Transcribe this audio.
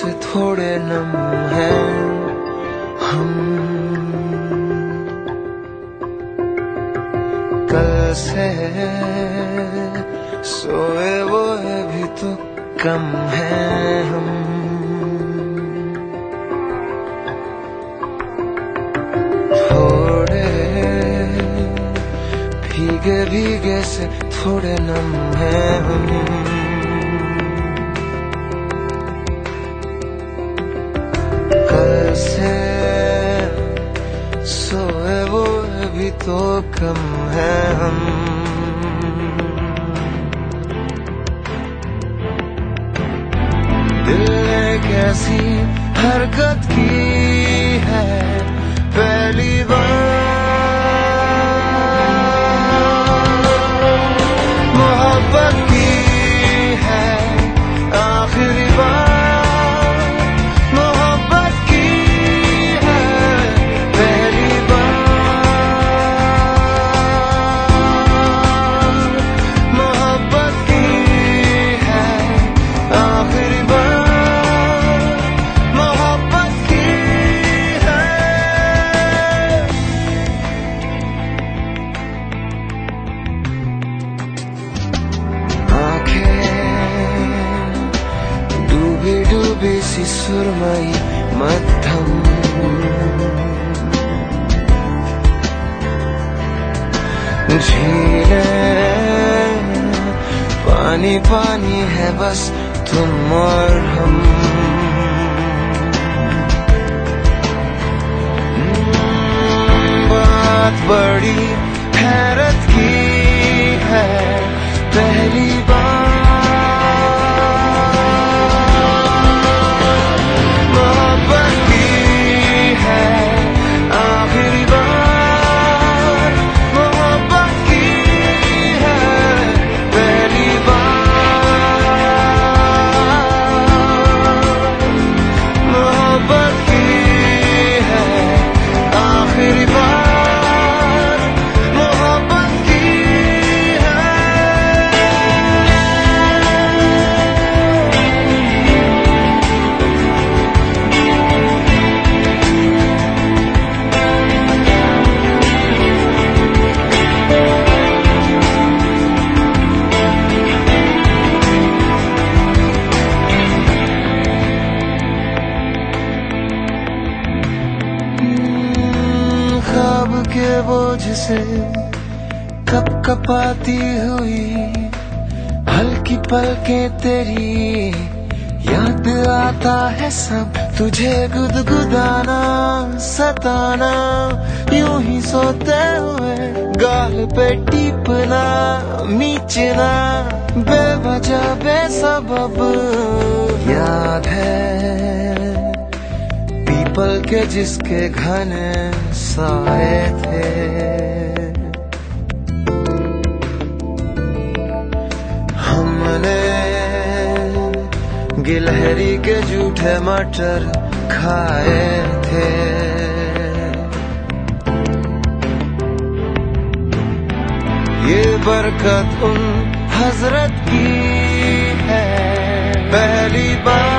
से थोड़े नम हैं हम। कल से सोए वो भी तो कम है हम। थोड़े भीगे भीगे से थोड़े नम है हम। से सोए वो भी तो कम है हम। दिल ने कैसी हरकत की आँखें डूबी सुरमई मध्यम। झीलें पानी पानी है बस तुम और हम। बात बड़ी हैरत की के बोझ से कप कपाती हुई, हल्की पलकें तेरी याद आता है सब। तुझे गुदगुदाना, सताना, यूँ ही सोते हुए, गाल पे टीपना, मीचना, बेवजह, बेसबब, याद है। पीपल के जिसके घने साए थे। हमने गिलहरी के जूठे मटर खाए थे। ये बरकत उन हज़रत की है। पहली बार